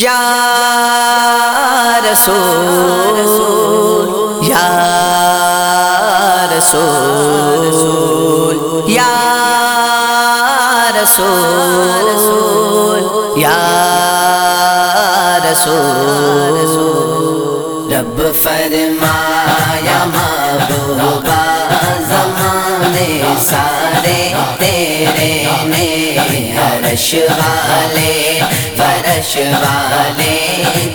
یا رسول یا رسول یا رسول یا رسول۔ رب فرمایا محبوبہ زمانے سارے عرش والے، فرش والے،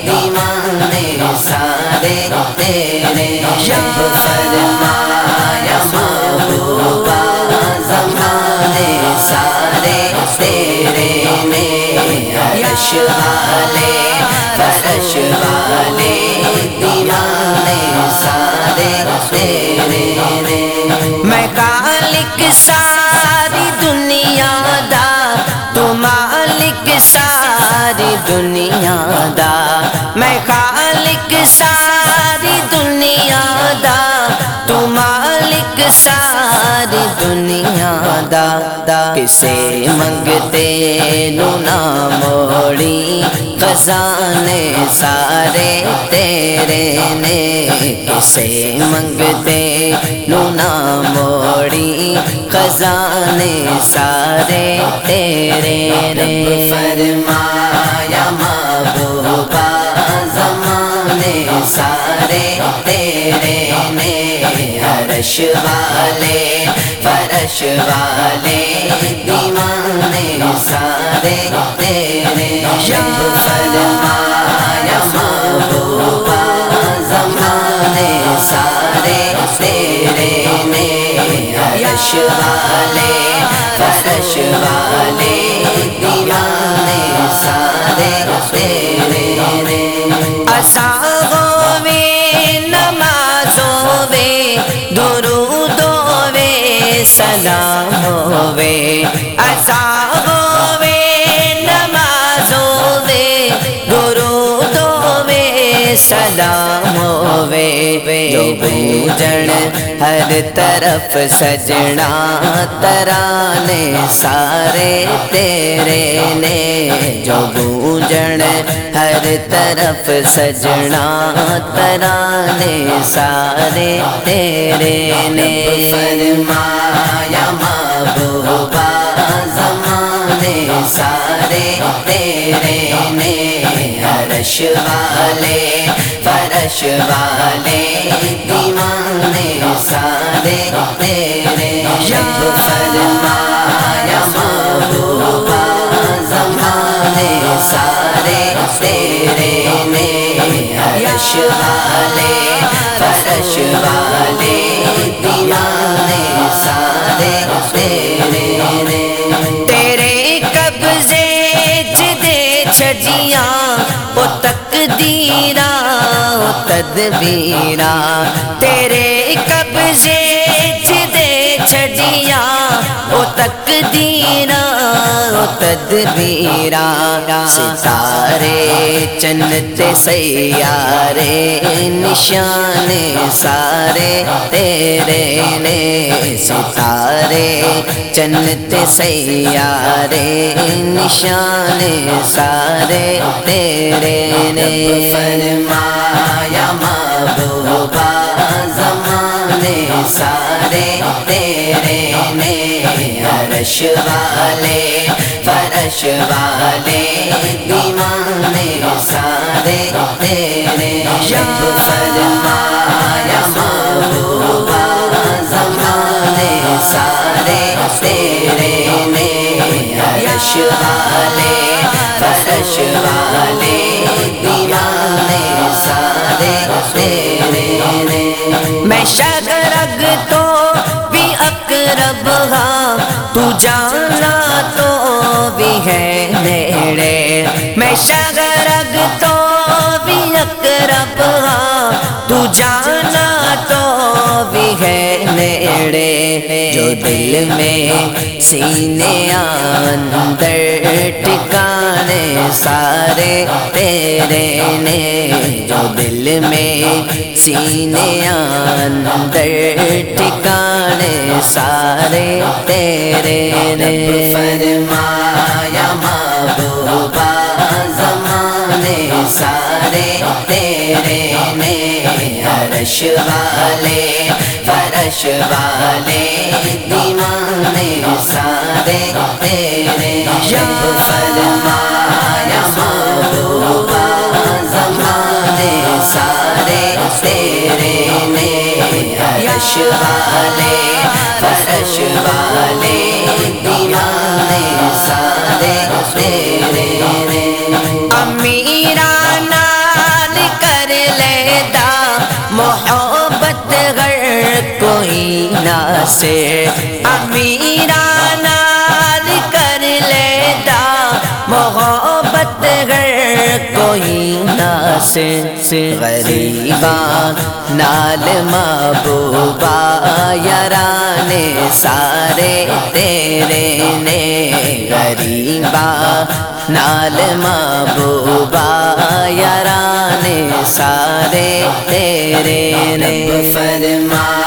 دیوانے سارے تیرے رب فرمایا، محبوبہ زمانے سارے تیرے نے عرش والے، فرش والے، دیوانے سارے تیرے نے میں کالک ساری دنیا دا میں خالق ساری دنیا دا، تو مالک ساری دنیا دا دا کسے منگتے نو نہ موڑی، خزانے سارے تیرے نے کسے منگتے نو نہ موڑی، خزانے سارے تیرے نے۔ عرش والے، فرش والے دیوانے سارے تیرے رب فرمایا محبوبہ زمانے سارے تیرے نے۔ عرش والے، فرش والے دیوانے سارے تیرے نے۔ سلام ہوے سلام ہوے جو ہر طرف سجنا، ترانے سارے تیرے نے۔ جو گونجن ہر طرف سجنا، ترانے سارے تیرے نے۔ فرمایا، محبوبہ، زمانے سارے تیرے نے عرش والے، فرش والے، دیوانے سارے تیرے۔ رب فرمایا، محبوبہ زمانے سارے تیرے نے۔ عرش والے، فرش والے، دیوانے سارے تیرے تدبیرا تدبیرا تیرے قبضے جدے چھڑیا وہ تقدیرا تدبیرا، ستارے چنت سیارے نشانے سارے، تیرے نے ستارے چنت سیارے نشانے سارے، تیرے نے۔ فرمایا سارے تیرے نے عرش والے، فرش والے دیوانے سارے تیرے۔ رب فرمایا محبوبہ زمانے سارے تیرے نے عرش والے۔ تو جانا تو بھی ہے نیڑے میں شگرگ تو بھی اقرب ہاں تو جانا تو بھی ہے نیڑے جو دل میں سینے اندر ٹکانے سارے تیرے نے جو دل میں سینے اندر ٹکانے سارے تیرے نے فرمایا محبوبہ زمانے سارے تیرے نے عرش والے فرش والے دیوانے سارے تیرے۔ جب فرمایا محبوبہ عرش والے فرش والے دیوانے، سارے تیرے نے امیران نال کر لیدا محبت غر کوئی نہ سے۔ امیران نال کر لیدا محبت سے غریبا نال محبوبا یارانے سارے تیرے نے غریبا نال محبوبا یارانے سارے تیرے نے فرمایا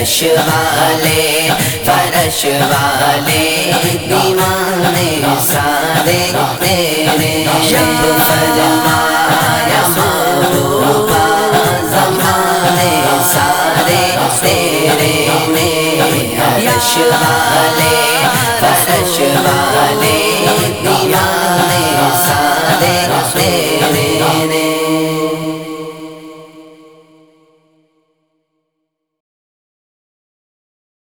فرش والے فرش والے دیوانے سارے تیرے جب فرمایا محبوبہ زمانے سارے تیرے میں فرش والے فرش والے۔